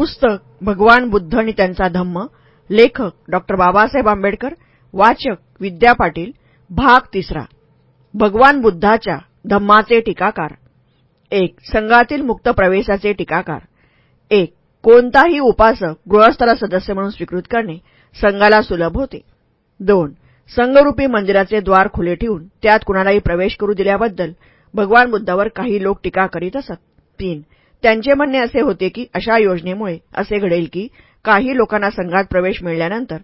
पुस्तक भगवान बुद्ध आणि त्यांचा धम्म लेखक डॉक्टर बाबासाहेब आंबेडकर वाचक विद्या पाटील भाग तिसरा. भगवान बुद्धाच्या धम्माचे टीकाकार. एक संघातील मुक्त प्रवेशाचे टीकाकार. एक कोणताही उपासक गृहस्थाला सदस्य म्हणून स्वीकृत करणे संघाला सुलभ होते. दोन संघरूपी मंदिराचे द्वार खुले ठेवून त्यात कुणालाही प्रवेश करू दिल्याबद्दल भगवान बुद्धावर काही लोक टीका करीत असत. तीन त्यांचे म्हणणे असे होते की अशा योजनेमुळे असे घडेल की काही लोकांना संघात प्रवेश मिळाल्यानंतर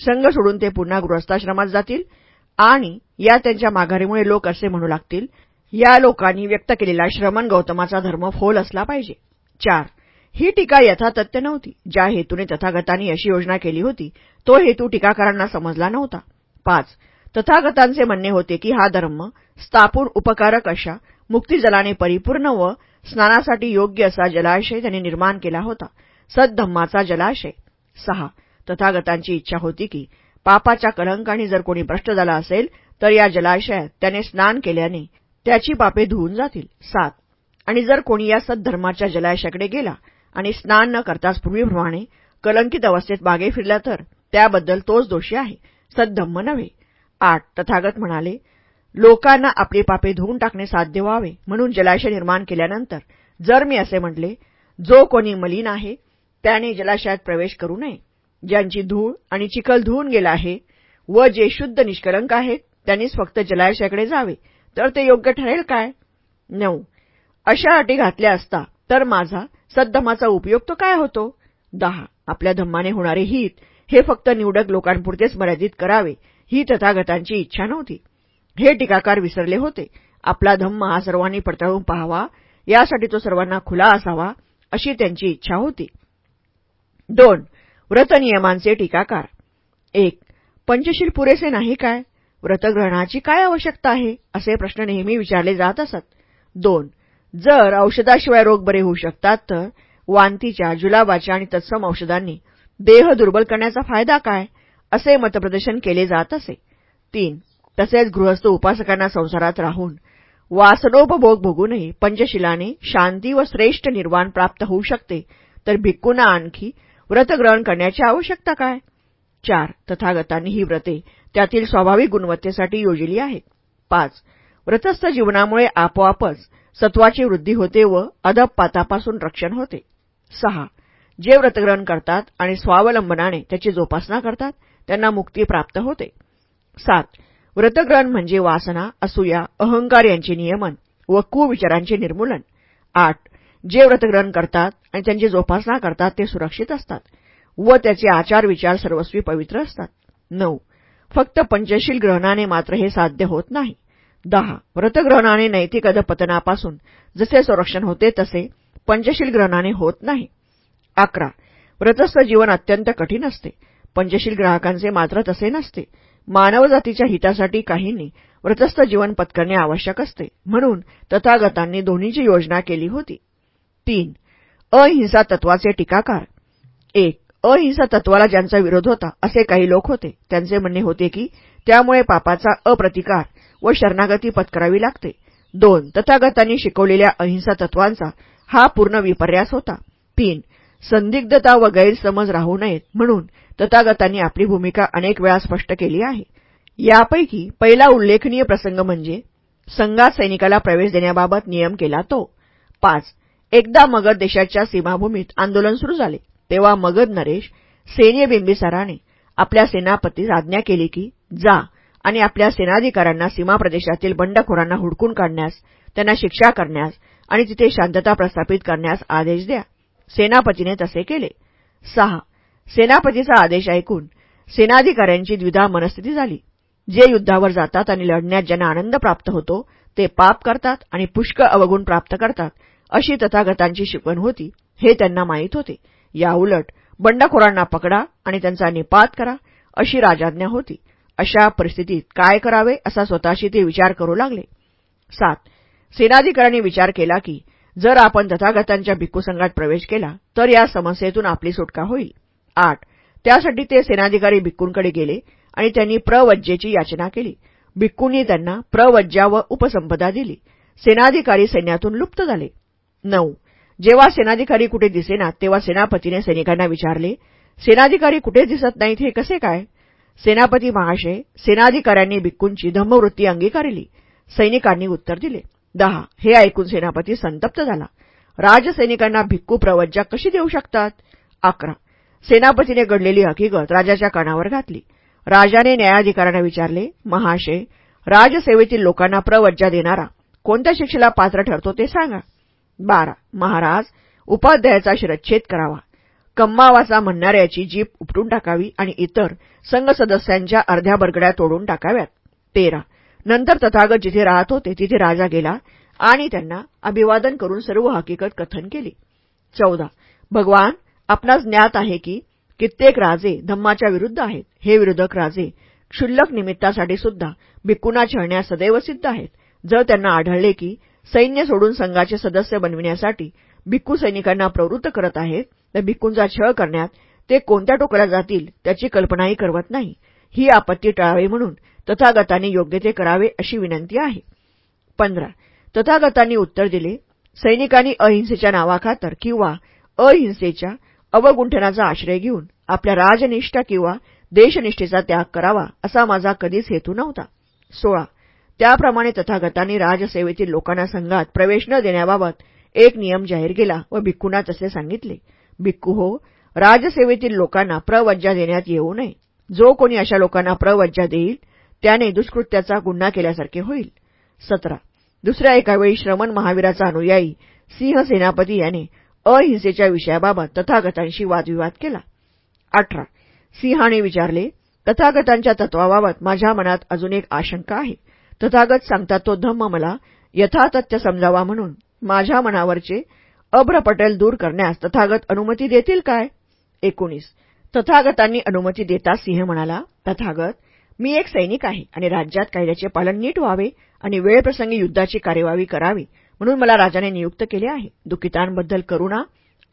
संघ सोडून ते पुन्हा गृहस्थाश्रमात जातील आणि या त्यांच्या माघारीमुळे लोक असे म्हणू लागतील या लोकांनी व्यक्त केलेला श्रमण गौतमाचा धर्म फोल असला पाहिजे. चार ही टीका यथातथ्य नव्हती. ज्या हेतूने तथागतांनी अशी योजना केली होती तो हेतू टीकाकारांना समजला नव्हता. पाच तथागतांचे म्हणणे होते की हा धर्म स्थापून उपकारक अशा मुक्तीजलाने परिपूर्ण व स्नानासाठी योग्य असा जलाशय त्यांनी निर्माण केला होता. सद्धम्माचा जलाशय. सहा. तथागतांची इच्छा होती की पापाच्या कलंकाने जर कोणी भ्रष्ट झाला असेल तर या जलाशयात त्याने स्नान केल्याने त्याची पापे धुवून जातील. सात. आणि जर कोणी या सद्धर्माच्या जलाशयाकडे गेला आणि स्नान न करताच पूर्वीप्रमाणे कलंकित अवस्थेत मागे फिरला तर त्याबद्दल तोच दोषी आहे. सद्धम्म नव्हे. आठ. तथागत म्हणाले लोकांना आपली पापे धुवून टाकणे साध्य व्हावे म्हणून जलाशय निर्माण केल्यानंतर जर मी असे म्हटले जो कोणी मलिन आहे त्याने जलाशयात प्रवेश करू नये. ज्यांची धूळ आणि चिखल धुवून गेला आहे व जे शुद्ध निष्कलंक आहेत त्यांनीच फक्त जलाशयाकडे जावे. तर ते योग्य ठरेल काय? नऊ. अशा अटी घातल्या असता तर माझा सद्धमाचा उपयोग तो काय होतो? दहा. आपल्या धम्माने होणारे हित हे फक्त निवडक लोकांपुरतेच मर्यादित करावे ही तथागतांची इच्छा नव्हती. हे टीकाकार विसरले होते आपला धम्म हा सर्वांनी पडताळून पाहावा यासाठी तो सर्वांना खुला असावा अशी त्यांची इच्छा होती. दोन व्रतनियमांचे टीकाकार. एक पंचशील पुरेसे नाही काय? व्रतग्रहणाची काय आवश्यकता आहे? असे प्रश्न नेहमी विचारले जात असत. दोन जर औषधाशिवाय रोग बरे होऊ शकतात तर वांतीच्या जुलाबाच्या आणि तत्सम औषधांनी देह दुर्बल करण्याचा फायदा काय? असे मतप्रदर्शन केले जात असे. तीन तसेच गृहस्थ उपासकांना संसारात राहून वासनोपभोग भोगूनही पंचशिलाने शांती व श्रेष्ठ निर्वाण प्राप्त होऊ शकते तर भिक्कूंना आणखी व्रतग्रहण करण्याची आवश्यकता काय? चार तथागतांनी ही व्रते त्यातील स्वाभाविक गुणवत्तेसाठी योजली आहेत. पाच व्रतस्थ जीवनामुळे आपोआपच सत्वाची वृद्धी होते व अदबपातापासून रक्षण होते. सहा जे व्रतग्रहण करतात आणि स्वावलंबनाने त्याची जोपासना करतात त्यांना मुक्ती प्राप्त होते. सात व्रतग्रहण म्हणजे वासना असूया अहंकार यांचे नियमन व कुविचारांचे निर्मूलन. आठ जे व्रतग्रहण करतात आणि त्यांची जोपासना करतात ते सुरक्षित असतात व त्याचे आचार विचार सर्वस्वी पवित्र असतात. नऊ फक्त पंचशील ग्रहणाने मात्र हे साध्य होत नाही. दहा व्रतग्रहणाने नैतिक अधपतनापासून जसे संरक्षण होते तसे पंचशील ग्रहणाने होत नाही. अकरा व्रतस्थ जीवन अत्यंत कठीण असते. पंचशील ग्राहकांचे मात्र तसे नसते. मानवजातीच्या हितासाठी काहींनी व्रतस्थ जीवन पत्करणे आवश्यक असते. म्हणून तथागतांनी दोन्हीची योजना केली होती. तीन अहिंसा तत्वाचे टीकाकार. एक अहिंसा तत्वाला ज्यांचा विरोध होता असे काही लोक होते. त्यांचे म्हणणे होते की त्यामुळे पापाचा अप्रतिकार व शरणागती पत्करावी लागते. दोन तथागतांनी शिकवलेल्या अहिंसा तत्वांचा हा पूर्ण विपर्यास होता. तीन संदिग्धता व गैरसमज राहू नयेत म्हणून तथागतांनी आपली भूमिका अनेक वेळा स्पष्ट केली आहे. यापैकी पहिला उल्लेखनीय प्रसंग म्हणजे संघात सैनिकाला प्रवेश देण्याबाबत नियम केला तो. पाच. एकदा मगध देशाच्या सीमाभूमीत आंदोलन सुरू झाले. तेव्हा मगध नरेश सैन्य बिंबिसाराने आपल्या सेनापतीस आज्ञा केली की जा आणि आपल्या सेनाधिकाऱ्यांना सीमा प्रदेशातील बंडखोरांना हुडकून काढण्यास त्यांना शिक्षा करण्यास आणि तिथे शांतता प्रस्थापित करण्यास आदेश द्या. सेनापतीने तसे केले. सहा. सेनापतीचा आदेश ऐकून सेनाधिकाऱ्यांची द्विधा मनस्थिती झाली. जे युद्धावर जातात आणि लढण्यात ज्यांना आनंद प्राप्त होतो ते पाप करतात आणि पुष्कळ अवगुण प्राप्त करतात अशी तथागतांची शिकवण होती हे त्यांना माहीत होते. याउलट बंडखोरांना पकडा आणि त्यांचा निपात करा अशी राजाज्ञा होती. अशा परिस्थितीत काय करावे असा स्वतःशी ते विचार करू लागले. सात. सेनाधिकाऱ्यांनी विचार केला की जर आपण तथागतांच्या भिक्खूसंघात प्रवेश केला तर या समस्येतून आपली सुटका होईल. आठ. त्यासाठी ते सेनाधिकारी भिक्कूंकडे गेले आणि त्यांनी प्रवज्जेची याचना केली. भिक्खूंनी त्यांना प्रवज्जा व उपसंपदा दिली. सेनाधिकारी सैन्यातून लुप्त झाले. नऊ. जेव्हा सेनाधिकारी कुठे दिसेना तेव्हा सेनापतीने सैनिकांना विचारले सेनाधिकारी कुठे दिसत नाहीत? हे कसे काय? सेनापती महाशय सेनाधिकाऱ्यांनी भिक्कूंची धम्मवृत्ती अंगीकारली. सैनिकांनी उत्तर दिले दहा. हे ऐकून सेनापती संतप्त झाला. राजसैनिकांना भिक्कू प्रवज्जा कशी देऊ शकतात? अकरा. सेनापतीने घडलेली हकीकत राजाच्या कानावर घातली. राजाने न्यायाधिकाऱ्यांना विचारले महाशय राजसेवेतील लोकांना प्रवज्जा देणारा कोणत्या शिक्षेला पात्र ठरतो ते सांगा. बारा. महाराज उपाध्यायाचा शिरच्छेद करावा. कम्मावाचा म्हणणाऱ्याची जीप उपटून टाकावी आणि इतर संघ सदस्यांच्या अर्ध्या बरगड्या तोडून टाकाव्यात. तेरा. नंतर तथागत जिथे राहत होते तिथे राजा गेला आणि त्यांना अभिवादन करून सर्व हकीकत कथन केली. चौदा. भगवान आपणास ज्ञात आहे की कित्येक राजे धम्माच्या विरुद्ध आहेत. हे विरोधक राजे क्षुल्लक निमित्तासाठी सुद्धा भिक्कूंना छळण्यास सदैव सिद्ध आहेत. जर त्यांना आढळले की सैन्य सोडून संघाचे सदस्य बनविण्यासाठी भिक्खू सैनिकांना प्रवृत्त करत आहेत तर भिक्कूंचा छळ करण्यात ते कोणत्या टोकऱ्या जातील त्याची कल्पनाही करवत नाही. ही आपत्ती टाळावी म्हणून तथागतांनी योग्य ते करावे अशी विनंती आहे. पंधरा. तथागतांनी उत्तर दिले सैनिकांनी अहिंसेच्या नावाखातर किंवा अहिंसेच्या अवगुंठनाचा आश्रय घेऊन आपल्या राजनिष्ठा किंवा देशनिष्ठेचा त्याग करावा असा माझा कधीच हेतू नव्हता. सोळा. त्याप्रमाणे तथागतांनी राजसेवेतील लोकांना संघात प्रवेश न देण्याबाबत एक नियम जाहीर केला व भिक्खूंना तसे सांगितले. भिक्खू हो राजसेवेतील लोकांना प्रवज्जा देण्यात येऊ नये. जो कोणी अशा लोकांना प्रवज्जा देईल त्याने दुष्कृत्याचा गुन्हा केल्यासारखे होईल. सतरा. दुसऱ्या एकावेळी श्रमण महावीराचा अनुयायी सिंह सेनापती याने अहिंसेच्या विषयाबाबत तथागतांशी वादविवाद केला. अठरा. सिंहाने विचारले तथागतांच्या तत्वाबाबत माझ्या मनात अजून एक आशंका आहे. तथागत सांगतात तो धम्म मला यथातथ्य समजावा म्हणून. माझ्या मनावरचे अभ्रपटेल दूर करण्यास तथागत अनुमती देतील काय? एकोणीस. तथागतांनी अनुमती देता सिंह म्हणाला तथागत मी एक सैनिक आहे आणि राज्यात कायद्याचे पालन नीट व्हावे आणि वेळप्रसंगी युद्धाची कार्यवाही करावी म्हणून मला राजाने नियुक्त केले आहे. दुखितांबद्दल करुणा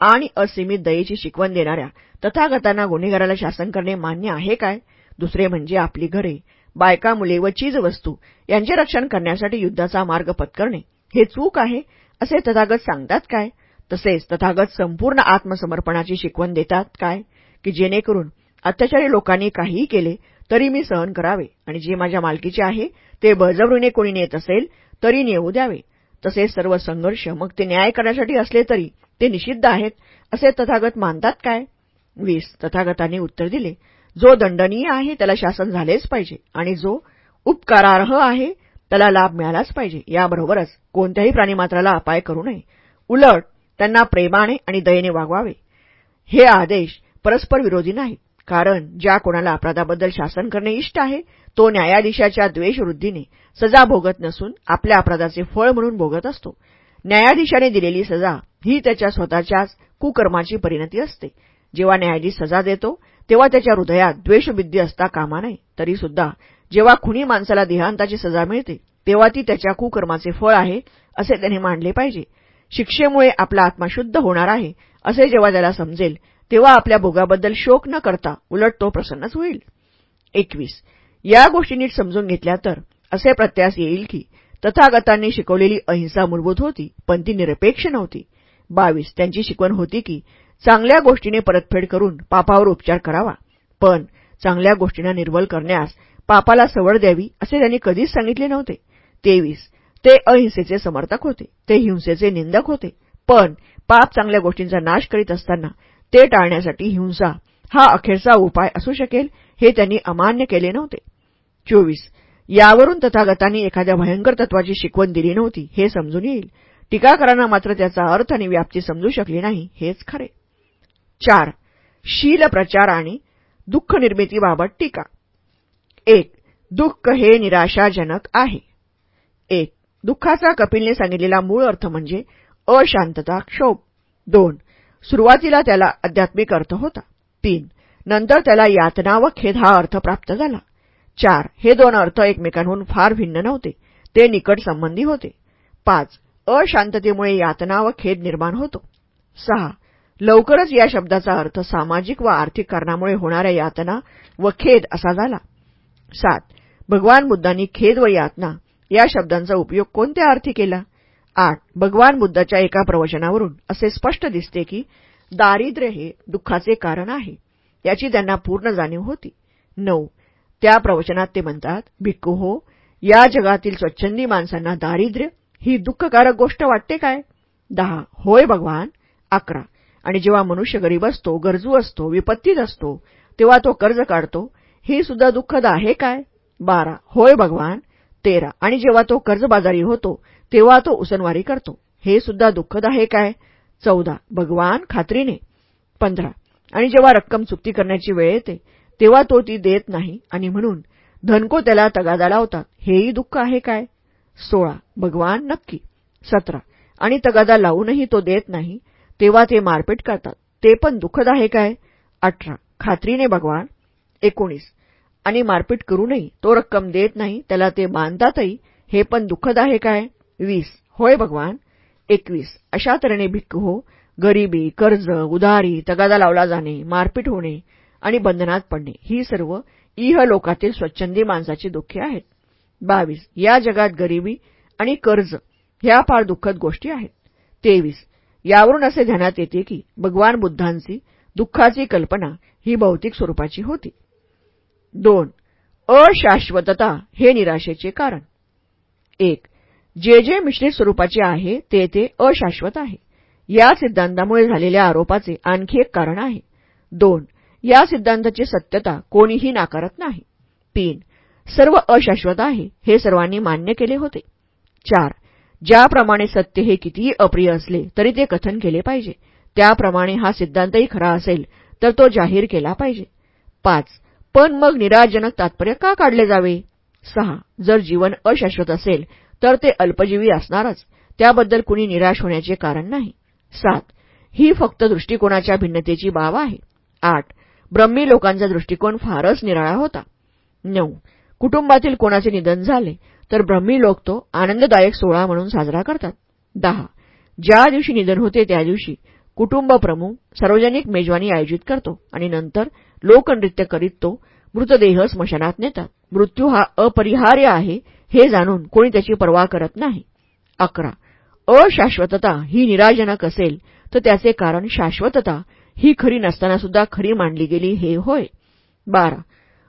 आणि असीमित दयेची शिकवण देणाऱ्या तथागतांना गुन्हेगाराला शासन करणे मान्य आहे काय? दुसरे म्हणजे आपली घरे बायका मुले व चीजवस्तू यांचे रक्षण करण्यासाठी युद्धाचा मार्ग पत्करणे. हे चूक आहे असे तथागत सांगतात काय? तसेच तथागत संपूर्ण आत्मसमर्पणाची शिकवण देतात काय? की जेणेकरून अत्याचारी लोकांनी काहीही केले तरी मी सहन करावे आणि जे माझ्या मालकीचे आहे ते बळजबरीने कोणी नेत असेल तरी नेऊ द्यावे. तसेच सर्व संघर्ष मग ते न्याय करण्यासाठी असले तरी ते निषिद्ध आहेत असे तथागत मानतात काय? वीस तथागतांनी उत्तर दिले जो दंडनीय आहे त्याला शासन झालेच पाहिजे आणि जो उपकारार्ह आहे त्याला लाभ मिळालाच पाहिजे. याबरोबरच कोणत्याही प्राणीमात्राला अपाय करू नये. उलट त्यांना प्रेमाने आणि दयेने वागवावे. हे आदेश परस्पर विरोधी नाहीत. कारण ज्या कोणाला अपराधाबद्दल शासन करणे इष्ट आहे तो न्यायाधीशाच्या द्वेषवृद्धीने सजा भोगत नसून आपल्या अपराधाचे फळ म्हणून भोगत असतो. न्यायाधीशाने दिलेली सजा ही त्याच्या स्वतःच्याच कुकर्माची परिणती असते. जेव्हा न्यायाधीश सजा देतो तेव्हा त्याच्या हृदयात द्वेषबुद्धी असता कामा नये. तरीसुद्धा जेव्हा खुनी माणसाला देहांताची सजा मिळते तेव्हा ती त्याच्या कुकर्माचे फळ आहे असे त्याने मांडले पाहिजे. शिक्षेमुळे आपला आत्मा शुद्ध होणार आहे असे जेव्हा त्याला समजेल तेव्हा आपल्या भोगाबद्दल शोक न करता उलट तो प्रसन्नच होईल. एकवीस. या गोष्टी नीट समजून घेतल्या तर असे प्रत्यास येईल की तथागतांनी शिकवलेली अहिंसा मूलभूत होती पण ती निरपेक्ष नव्हती. बावीस. त्यांची शिकवण होती की चांगल्या गोष्टीने परतफेड करून पापावर उपचार करावा पण चांगल्या गोष्टींना निर्मल करण्यास पापाला सवड द्यावी असे त्यांनी कधीच सांगितले नव्हते. तेवीस. ते अहिंसेचे समर्थक होते ते हिंसेचे निंदक होते पण पाप चांगल्या गोष्टींचा नाश करीत असताना ते टाळण्यासाठी हिंसा हा अखेरचा उपाय असू शकेल हे त्यांनी अमान्य केले नव्हते. चोवीस. यावरून तथागतांनी एखाद्या भयंकर तत्वाची शिकवण दिली नव्हती हे समजून येईल. टीकाकारांना मात्र त्याचा अर्थ आणि व्याप्ती समजू शकली नाही हेच खरे. चार. शील प्रचार आणि दुःख निर्मितीबाबत टीका. एक. दुःख हे निराशाजनक आहे. एक. दुःखाचा कपिलने सांगितलेला मूळ अर्थ म्हणजे अशांतता क्षोभ. दोन. सुरुवातीला त्याला आध्यात्मिक अर्थ होता. तीन नंतर त्याला यातना व खेद हा अर्थ प्राप्त झाला. चार हे दोन अर्थ एकमेकांहून फार भिन्न नव्हते. ते निकट संबंधी होते. पाच अशांततेमुळे यातना व खेद निर्माण होतो. सहा लवकरच या शब्दाचा अर्थ सामाजिक व आर्थिक कारणामुळे होणाऱ्या यातना व खेद असा झाला. सात भगवान बुद्धांनी खेद व यातना या शब्दांचा उपयोग कोणत्या अर्थी केला? आठ. भगवान बुद्धाच्या एका प्रवचनावरून असे स्पष्ट दिसते की दारिद्र्य हे दुःखाचे कारण आहे. याची त्यांना पूर्ण जाणीव होती. नऊ. त्या प्रवचनात ते म्हणतात भिक्खू हो या जगातील स्वच्छंदी माणसांना दारिद्र्य ही दुःखकारक गोष्ट वाटते काय? दहा. होय भगवान. अकरा. आणि जेव्हा मनुष्य गरीब असतो गरजू असतो विपत्तीत असतो तेव्हा तो कर्ज काढतो ही सुद्धा दुःखद आहे काय? बारा. होय भगवान. तेरा. आणि जेव्हा तो कर्जबाजारी होतो तेव्हा तो उसनवारी करतो. हे सुद्धा दुःखद आहे काय? चौदा. भगवान खात्रीने. पंधरा. आणि जेव्हा रक्कम चुकती करण्याची वेळ येते तेव्हा तो ती देत नाही आणि म्हणून धनको त्याला तगादा लावतात. हेही दुःख आहे काय? सोळा. भगवान नक्की. सतरा. आणि तगादा लावूनही तो देत नाही तेव्हा ते मारपीट करतात. ते पण दुःखद आहे काय? अठरा. खात्रीने भगवान. एकोणीस. आणि मारपीट करूनही तो रक्कम देत नाही त्याला ते मानतातही हे पण दुःखद आहे काय? वीस. होय भगवान? एकवीस. अशा तऱ्हेने भिक्खू हो गरिबी कर्ज उधारी तगादा लावला जाणे मारपीट होणे आणि बंधनात पडणे ही सर्व इह लोकातील स्वच्छंदी माणसाची दुःखे आहेत. बावीस. या जगात गरिबी आणि कर्ज ह्या फार दुःखद गोष्टी आहेत. तेवीस. यावरून असे ध्यानात येते की भगवान बुद्धांची दुःखाची कल्पना ही भौतिक स्वरूपाची होती. दोन. अशाश्वतता हे निराशेचे कारण. एक. जे जे मिश्रित स्वरूपाचे आहे ते ते अशाश्वत आहे. या सिद्धांतामुळे झालेल्या आरोपाचे आणखी एक कारण आहे. दोन या सिद्धांताची सत्यता कोणीही नाकारत नाही. तीन सर्व अशाश्वत आहे हे सर्वांनी मान्य केले होते. चार ज्याप्रमाणे सत्य हे कितीही अप्रिय असले तरी ते कथन केले पाहिजे. त्याप्रमाणे हा सिद्धांतही खरा असेल तर तो जाहीर केला पाहिजे. पाच पण मग निराजनक तात्पर्य का काढले जावे? सहा जर जीवन अशाश्वत असेल तर ते अल्पजीवी असणारच. त्याबद्दल कुणी निराश होण्याचे कारण नाही. सात ही फक्त दृष्टिकोनाच्या भिन्नतेची बाब आहे. आठ ब्रह्मी लोकांचा दृष्टिकोन फारच निराळा होता. नऊ कुटुंबातील कोणाचे निधन झाले तर ब्रह्मी लोक तो आनंददायक सोहळा म्हणून साजरा करतात. दहा ज्या दिवशी निधन होते त्या दिवशी कुटुंब प्रमुख सार्वजनिक मेजवानी आयोजित करतो आणि नंतर लोकनृत्य करीत तो मृतदेह स्मशानात नेतात. मृत्यू हा अपरिहार्य आहे हे जाणून कोणी त्याची पर्वा करत नाही. अकरा. अशाश्वतता ही निराजनक असेल तर त्याचे कारण शाश्वतता ही खरी नसताना सुद्धा खरी मांडली गेली हे होय. बारा.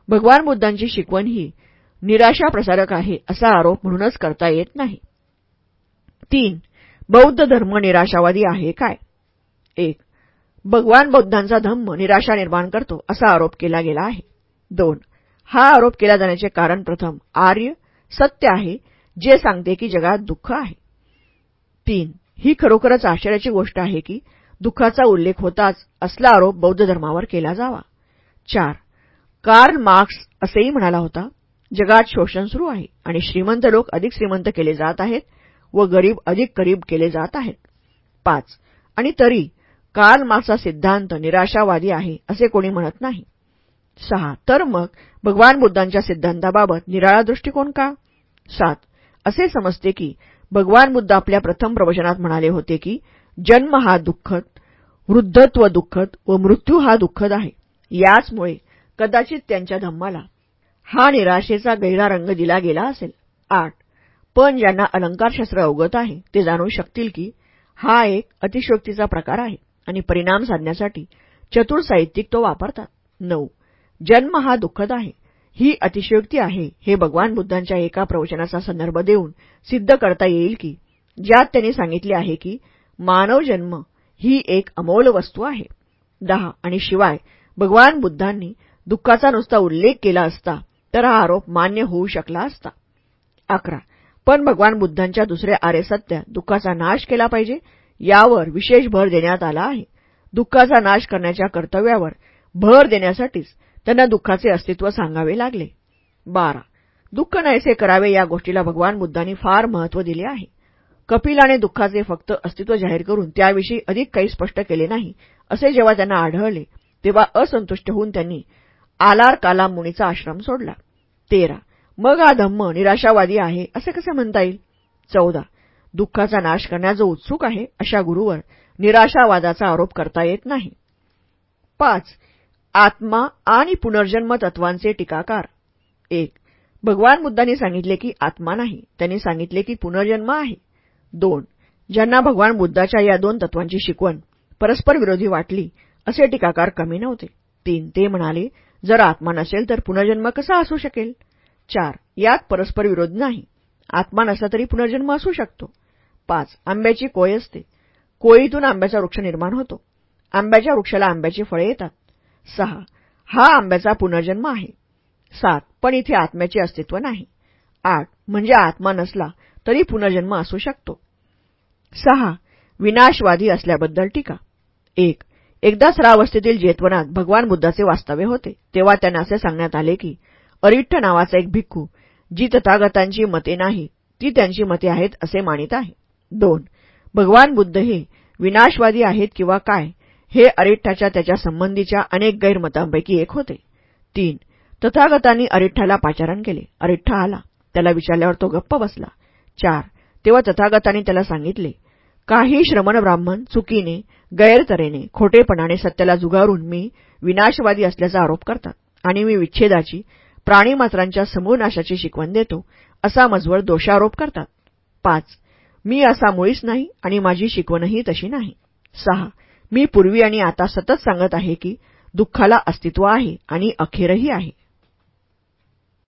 भगवान बुद्धांची शिकवण ही निराशा प्रसारक आहे असा आरोप म्हणूनच करता येत नाही. तीन. बौद्ध धर्म निराशावादी आहे काय? एक. भगवान बौद्धांचा धम्म निराशा निर्माण करतो असा आरोप केला गेला आहे. दोन. हा आरोप केला जाण्याचे कारण प्रथम आर्य सत्य आहे जे सांगते की जगात दुःख आहे. तीन ही खरोखरच आश्चर्याची गोष्ट आहे की दुःखाचा उल्लेख होताच असला आरोप बौद्ध धर्मावर केला जावा. चार कार्ल मार्क्स असेही म्हणाला होता जगात शोषण सुरू आहे आणि श्रीमंत लोक अधिक श्रीमंत केले जात आहेत व गरीब अधिक गरीब केले जात आहेत. पाच आणि तरी कार्ल मार्क्सचा सिद्धांत निराशावादी आहे असे कोणी म्हणत नाही. सहा. तर मग भगवान बुद्धांच्या सिद्धांताबाबत निराळा दृष्टिकोन का? सात. असे समजते की भगवान बुद्ध आपल्या प्रथम प्रवचनात म्हणाले होते की जन्म हा दुःखद वृद्धत्व दुःखद व मृत्यू हा दुःखद आहे. याचमुळे कदाचित त्यांच्या धम्माला हा निराशेचा गहिरा रंग दिला गेला असेल. आठ. पण ज्यांना अलंकारशास्त्र अवगत आहे ते जाणू शकतील की हा एक अतिशोक्तीचा प्रकार आहे आणि परिणाम साधण्यासाठी चतुर साहित्यिक तो वापरतात. नऊ. जन्म हा दुःखद आहे. ही अतिशयोक्ती आहे हे भगवान बुद्धांच्या एका प्रवचनाचा संदर्भ देऊन सिद्ध करता येईल की ज्यात त्यांनी सांगितले आहे की मानव जन्म ही एक अमोल वस्तू आहे. दहा आणि शिवाय भगवान बुद्धांनी दुःखाचा नुसता उल्लेख केला असता तर हा आरोप मान्य होऊ शकला असता. अकरा पण भगवान बुद्धांच्या दुसऱ्या आर्य दुःखाचा नाश केला पाहिजे यावर विशेष भर देण्यात आला आहे. दुःखाचा नाश करण्याच्या कर्तव्यावर भर देण्यासाठीच त्यांना दुःखाचे अस्तित्व सांगावे लागले. बारा. दुःख नाहीसे करावे या गोष्टीला भगवान बुद्धांनी फार महत्त्व दिले आहे. कपिलाने दुःखाचे फक्त अस्तित्व जाहीर करून त्याविषयी अधिक काही स्पष्ट केले नाही असे जेव्हा त्यांना आढळले तेव्हा असंतुष्ट होऊन त्यांनी आलार काला मुनीचा आश्रम सोडला. तेरा. मग हा धम्म निराशावादी आहे असे कसे म्हणता येईल? चौदा. दुःखाचा नाश करण्याचा जो उत्सुक आहे अशा गुरुवर निराशावादाचा आरोप करता येत नाही. पाच. आत्मा आणि पुनर्जन्म तत्वांचे टीकाकार. एक भगवान बुद्धांनी सांगितले की आत्मा नाही. त्यांनी सांगितले की पुनर्जन्म आहे. दोन ज्यांना भगवान बुद्धाच्या या दोन तत्वांची शिकवण परस्पर विरोधी वाटली असे टीकाकार कमी नव्हते. तीन ते म्हणाले जर आत्मा नसेल तर पुनर्जन्म कसा असू शकेल? चार यात परस्पर विरोध नाही. आत्मा नसला तरी पुनर्जन्म असू शकतो. पाच आंब्याची कोय असते. कोळीतून आंब्याचा वृक्ष निर्माण होतो. आंब्याच्या वृक्षाला आंब्याची फळे येतात. सहा. हा आंब्याचा पुनर्जन्म आहे. सात. पण इथे आत्म्याचे अस्तित्व नाही. आठ. म्हणजे आत्मा नसला तरी पुनर्जन्म असू शकतो. सहा. विनाशवादी असल्याबद्दल टीका. एक. एकदा सरावस्थेतील जेतवनात भगवान बुद्धाचे वास्तव्य होते. तेव्हा त्यांना असे सांगण्यात आले की अरिठ्ठ नावाचा एक भिक्खू जी तथागतांची मते नाही ती त्यांची मते आहेत असे मानित आहे. दोन. भगवान बुद्ध हे विनाशवादी आहेत किंवा काय हे अरिठ्ठाच्या त्याच्या संबंधीच्या अनेक गैरमतांपैकी एक होते. तीन तथागतांनी अरिठ्ठाला पाचारण केले. अरिठ्ठा आला. त्याला विचारल्यावर तो गप्प बसला. चार तेव्हा तथागतांनी त्याला सांगितले काही श्रमण ब्राह्मण चुकीने गैरतरेने खोटेपणाने सत्याला जुगारून मी विनाशवादी असल्याचा आरोप करतात आणि मी विच्छेदाची प्राणीमात्रांच्या समूळ नाशाची शिकवण देतो असा मजवळ दोषारोप करतात. पाच मी असा मुळीच नाही आणि माझी शिकवणही तशी नाही. सहा मी पूर्वी आणि आता सतत सांगत आहे की दुःखाला अस्तित्व आहे आणि अखेरही आहे.